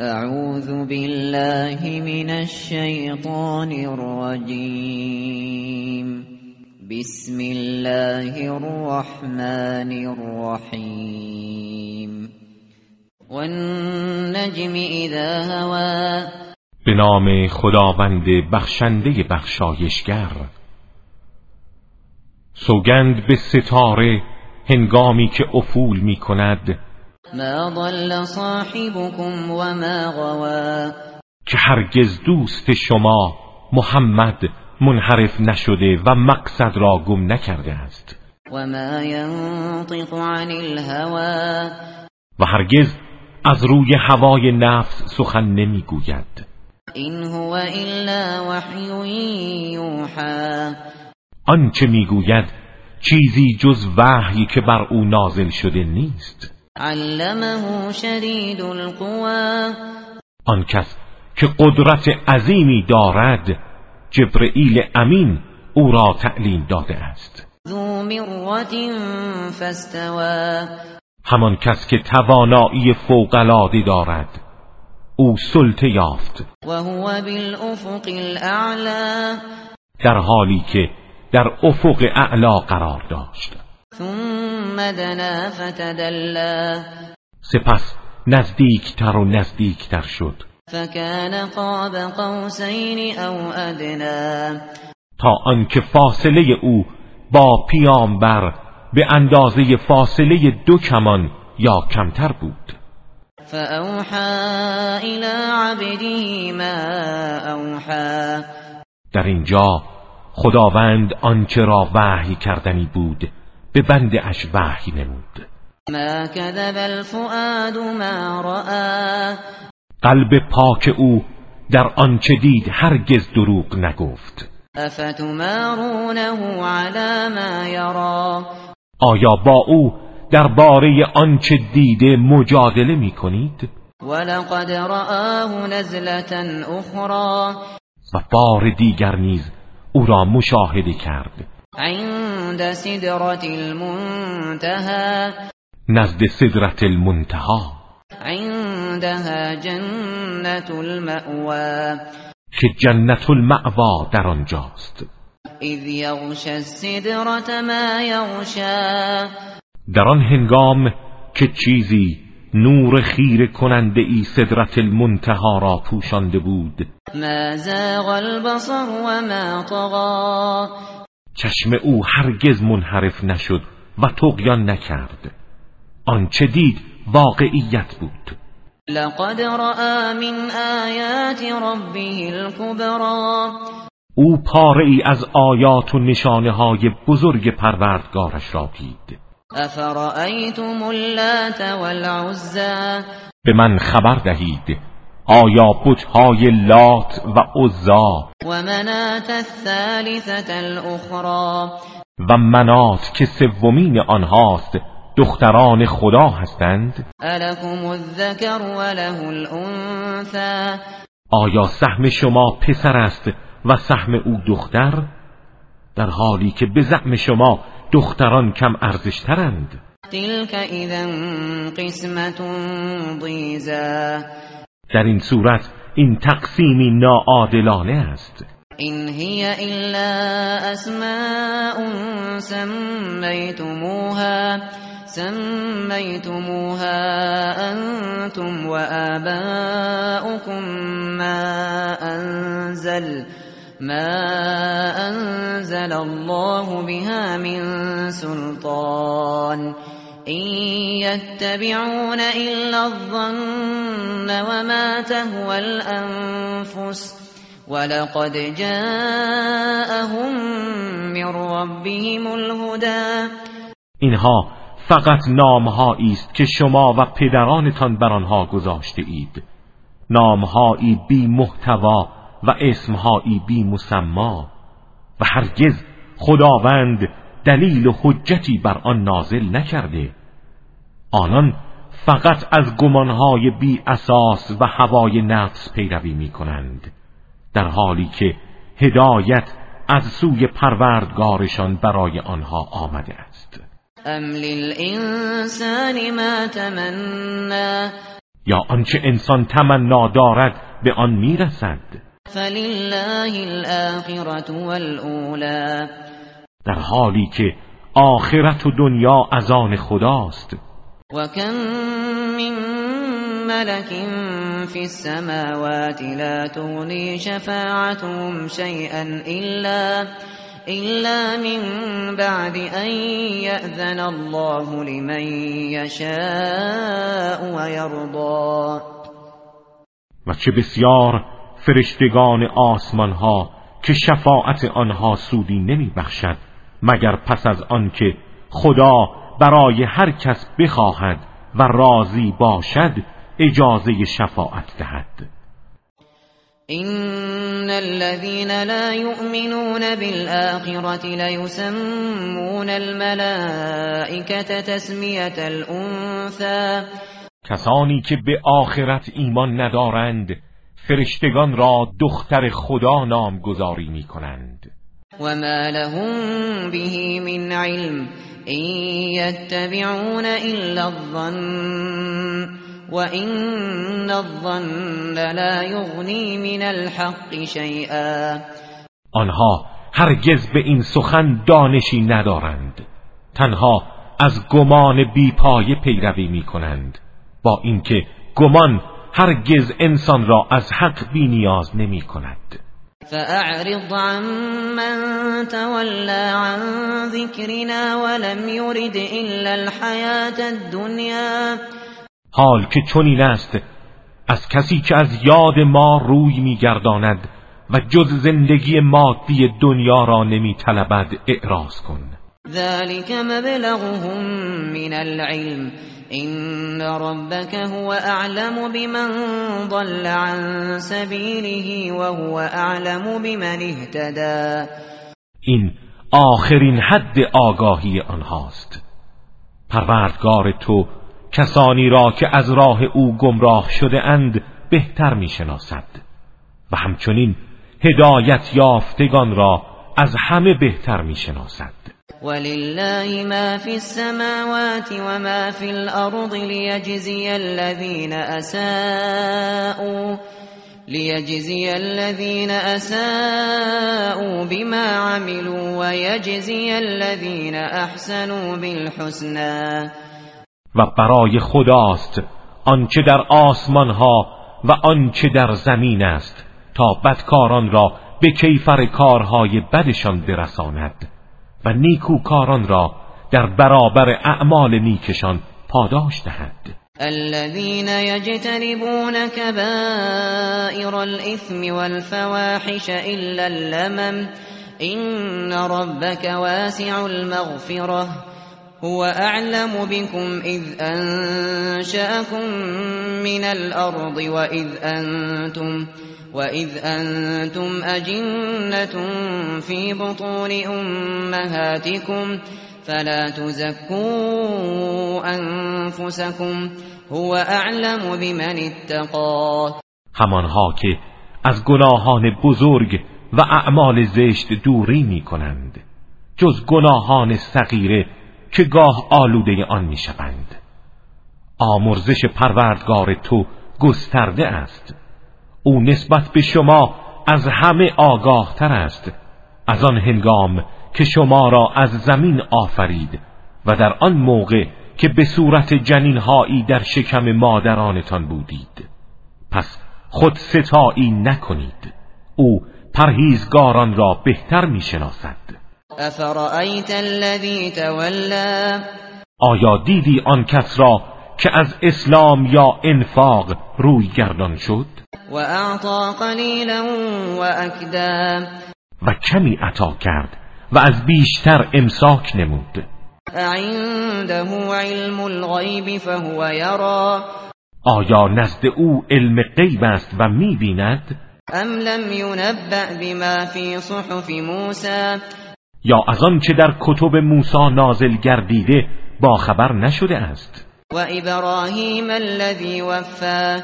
اعوذ بالله من الشیطان الرجیم بسم الله الرحمن الرحیم والنجم اذا هوا به نام خداوند بخشنده بخشایشگر. سوگند به ستاره هنگامی که افول می کند ما ضل صاحبكم وما غوا که هرگز دوست شما محمد منحرف نشده و مقصد را گم نکرده است. و ما ينطق عن الهوا و هرگز از روی هوای نفس سخن نمی‌گوید. این هو الا وحی یوحى. آنچه می‌گوید چیزی جز وحی که بر او نازل شده نیست. علمه شدید القوا آن کس که قدرت عظیمی دارد جبرئیل امین او را تعلیم داده است. ذو مرت همان کس که توانایی فوق‌العاده دارد او سلطه یافت. و هو بالافق الاعلى در حالی که در افق اعلا قرار داشت. ثم دنا فتدلى. سپس نزدیکتر و نزدیکتر شد. فكان قاب قوسین او ادنا. تا آنکه فاصله او با پیامبر به اندازه فاصله دو کمان یا کمتر بود. فاوحى الى عبده ما اوحى در اینجا خداوند آنچه را وحی کردنی بود. به بنده اش وحی نمود. ما كذب الفؤاد ما رأى. قلب پاک او در آنچه دید هرگز دروغ نگفت. افتمارونه على ما یرا آیا با او درباره آنچه دیده مجادله می کنید؟ ولقد رآه نزلة اخرى و بار دیگر نیز او را مشاهده کرد. عند سدرة المنتهى. نزد صدرت المنتها عندها جنة المأوى. که جنت المعوا در آنجاست. اذ یغش السدرة ما یغشا در آن هنگام که چیزی نور خیره کننده ای صدرت المنتها را پوشانده بود. ما زاغ البصر وما طغى. چشم او هرگز منحرف نشد و تقیان نکرد. آنچه دید واقعیت بود. لقد رأى من آیات ربه الكبرى. او پاره ای از آیات و نشانه های بزرگ پروردگارش را دید. اللات والعزى؟ به من خبر دهید آیا بتهای لات و عزا ومناة الثالثة الأخرى. و منات که سومین آنهاست دختران خدا هستند؟ ألكم الذكر وله الأنثى. آیا سهم شما پسر است و سهم او دختر؟ در حالی که به زعم شما دختران کم ارزشترند. تلك إذا قسمة ضيزى. در این صورت این تقسیمی ناعادلانه است. إن هي إلا أسماء سميتموها سميتموها أنتم وآباؤكم ما أنزل ما أنزل الله بها من سلطان. إن يتبعون إلا الظن وما تهوى الأنفس ولقد جاءهم من ربهم الهدى. اینها فقط نامهایی است که شما و پدرانتان بر آنها گذاشته اید نامهایی بی محتوا و اسمهایی بی مسما و هرگز خداوند دلیل و حجتی بر آن نازل نکرده. آنان فقط از گمانهای بی اساس و هوای نفس پیروی می کنند در حالی که هدایت از سوی پروردگارشان برای آنها آمده است. أم للإنسان ما تمنى. یا آنچه انسان تمنا دارد به آن می‌رسد. فلله الآخرة والأولى. در حالی که آخرت و دنیا از آن خداست. و کم من ملك في السماوات لا تغني شفاعتهم شيئا إلا إلا من بعد أن يأذن الله لمن يشاء ويرضى. و چه بسیار فرشتگان آسمان ها که شفاعت آنها سودی نمی بخشد مگر پس از آنکه خدا برای هر کس بخواهد و راضی باشد اجازه شفاعت دهد. این الذين لا يؤمنون بالآخرة ليسمون الملائكة تسمیت الانثى کسانی که به آخرت ایمان ندارند فرشتگان را دختر خدا نامگذاری می کنند و ما لهم به من علم این یتبعون الا الظن و این الظن لا یغنی من الحق شیئا آنها هرگز به این سخن دانشی ندارند. تنها از گمان بیپایه پیروی می کنند با اینکه گمان هرگز انسان را از حق بی نیاز نمی کند فأعرض عن من تولى عن ذكرنا ولم يرد إلا الحياة الدنيا. حال که چنین است از کسی که از یاد ما روی میگرداند و جز زندگی مادی دنیا را نمی طلبد اعراض کن ذلك مبلغهم من العلم این ربك هو اعلم بمن ضل عن سبیله وهو اعلم بمن اهتدى. این آخرین حد آگاهی آنهاست. پروردگار تو کسانی را که از راه او گمراه شده اند بهتر می‌شناسد. و همچنین هدایت یافتگان را از همه بهتر می‌شناسد. ولله ما في السماوات وما في الأرض ليجزي الذين أساءوا ليجزي الذين أساءوا بما عملوا ويجزي الذين أحسنوا بالحسنى. و برای خداست آنچه در آسمان ها و آنچه در زمین است تا بدکاران را به کیفر کارهای بدشان برساند. و نیکوکاران را در برابر اعمال نیکشان پاداش دهد. الذين يجتنبون كبائر الإثم والفواحش إلا اللمم إن ربك واسع المغفرة. هو أعلم بكم إذ أنشأكم من الأرض وإذ أنتم وَإِذْ أَنْتُمْ أَجِنَّةٌ فِي بُطُونِ أُمَّهَاتِكُمْ فَلَا تُزَكُّوا أَنفُسَكُمْ هُوَ أَعْلَمُ بِمَنِ اتَّقَى. همانها که از گناهان بزرگ و اعمال زشت دوری می کنند جز گناهان صغیره که گاه آلوده آن می شوند آمرزش پروردگار تو گسترده است. او نسبت به شما از همه آگاه تر است. از آن هنگام که شما را از زمین آفرید و در آن موقع که به صورت جنینهایی در شکم مادرانتان بودید. پس خود ستایی نکنید. او پرهیزگاران را بهتر می‌شناسد. افرأیت الذی تولا آیا دیدی آن کس را که از اسلام یا انفاق روی گردان شد؟ و اعطا قلیلا و اکدا و کمی عطا کرد و از بیشتر امساک نمود. عنده علم الغیب فهو یرا. آیا نزد او علم غیب است و می‌بیند؟ ام لم ینبأ بما فی صحف موسی یا از آن چه در کتب موسی نازل گردیده با خبر نشده است. و ابراهیم الذی وفا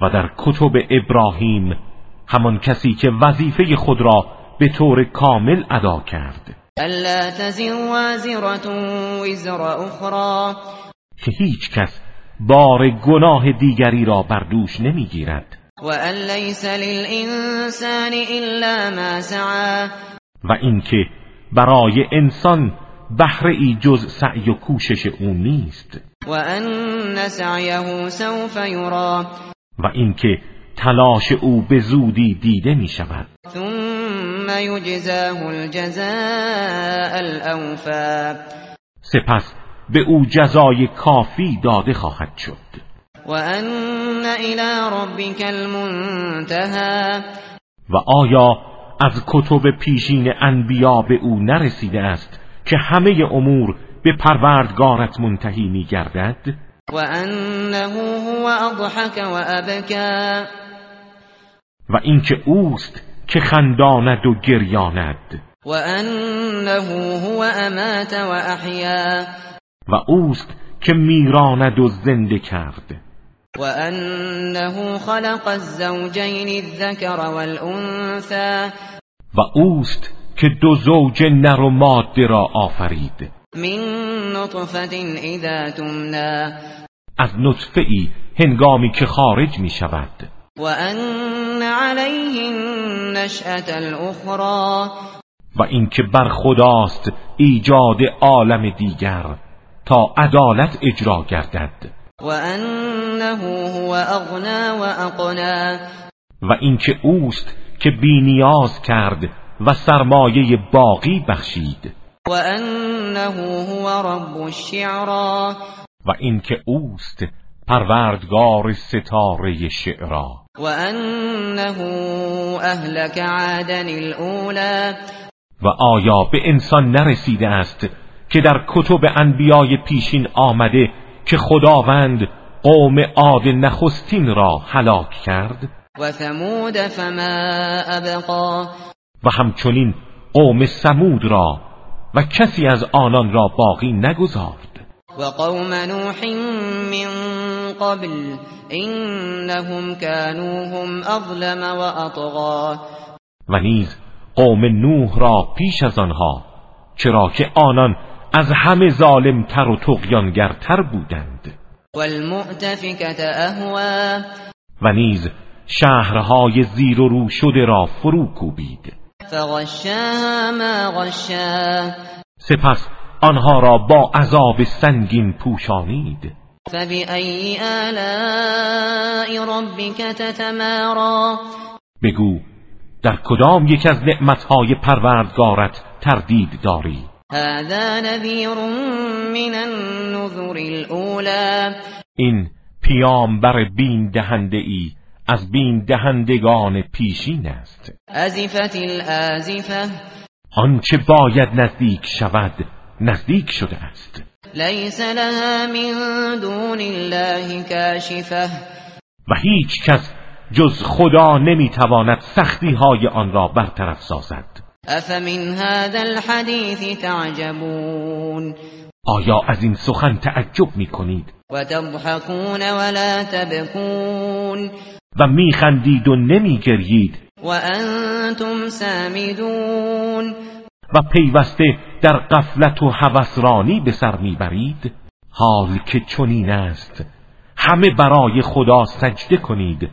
و در کتب ابراهیم همان کسی که وظیفه خود را به طور کامل ادا کرد. الا تزر وازرة وزر اخرى که هیچ کس بار گناه دیگری را بر دوش نمی‌گیرد. و ان لیس للانسان الا ما سعى و اینکه برای انسان بهره ای جز سعی و کوشش او نیست. و ان سعیه سوف یرا و اینکه تلاش او به زودی دیده می شود ثم یجزاه الجزاء الاوفا سپس به او جزای کافی داده خواهد شد. و ان الى ربک المنتهى. و آیا از کتب پیشین انبیا به او نرسیده است که همه امور به پروردگارت منتهی می گردد و انه هو اضحک و ابکا و اینکه اوست که خنداند و گریاند. و انه هو امات و احیا و اوست که میراند و زنده کرد. و انه خلق الزوجین الذکر والانثى و اوست که دو زوج نر و ماده را آفرید. من نطفه اذا تمنا از نطفه ای هنگامی که خارج می شود. و ان علیه النشأة الاخرى و اینکه بر خداست ایجاد عالم دیگر تا عدالت اجرا گردد. و انه هو اغنا و اقنا و اینکه اوست که بینیاز کرد و سرمایه باقی بخشید. و انه هو رب الشعرا و اینکه اوست پروردگار ستاره شعرا. و انه اهلك عادا الاولى و آیا به انسان نرسیده است که در کتب انبیای پیشین آمده که خداوند قوم عاد نخستین را هلاک کرد. و ثمود فما ابقا. و همچنین قوم سمود را و کسی از آنان را باقی نگذارد. و قوم نوح من قبل انهم كانوا هم اظلم و اطغا. و نیز قوم نوح را پیش از آنها چرا که آنان از همه ظالمتر و تقیانگرتر بودند. والمؤتفکت اهوا و نیز شهرهای زیر و رو شده را فرو کوبید. فغشاها ما غشا. سپس آنها را با عذاب سنگین پوشانید. فبأي آلاء ربك تتمارا؟ بگو در کدام یک از نعمتهای پروردگارت تردید داری هذا نذیر من النذر الاولى این پیامبر بین دهنده ای از بین دهندگان پیشین است. ازفت الازفه آنچه باید نزدیک شود نزدیک شده است. لیس لها من دون الله کاشفه و هیچ کس جز خدا نمی‌تواند سختی های آن را برطرف سازد. افمن هذا الحديث تعجبون؟ آیا از این سخن تعجب می کنید و تضحكون ولا تبكون. و میخندید و نمیگرید و انتم سامدون. و پیوسته در قفلت و هوسرانی به سر می‌برید؟ حال که چنین است همه برای خدا سجده کنید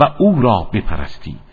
و او را بپرستید.